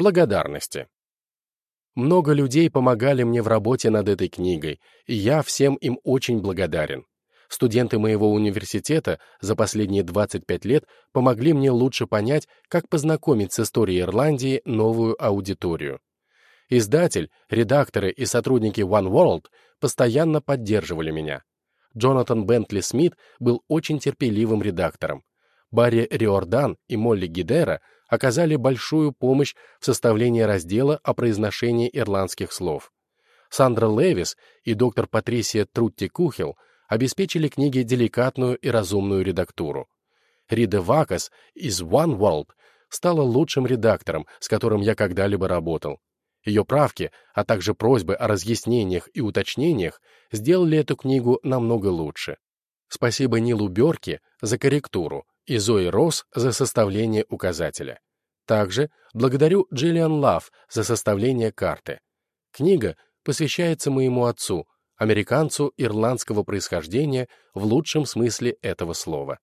Благодарности. Много людей помогали мне в работе над этой книгой, и я всем им очень благодарен. Студенты моего университета за последние 25 лет помогли мне лучше понять, как познакомить с историей Ирландии новую аудиторию. Издатель, редакторы и сотрудники One World постоянно поддерживали меня. Джонатан Бентли Смит был очень терпеливым редактором. Барри Риордан и Молли Гидера оказали большую помощь в составлении раздела о произношении ирландских слов. Сандра Левис и доктор Патрисия Трутти Кухел обеспечили книге деликатную и разумную редактуру. Рида Вакас из One World стала лучшим редактором, с которым я когда-либо работал. Ее правки, а также просьбы о разъяснениях и уточнениях сделали эту книгу намного лучше. Спасибо Нилу Берке за корректуру и Зои Росс за составление указателя. Также благодарю Джиллиан Лав за составление карты. Книга посвящается моему отцу, американцу ирландского происхождения в лучшем смысле этого слова.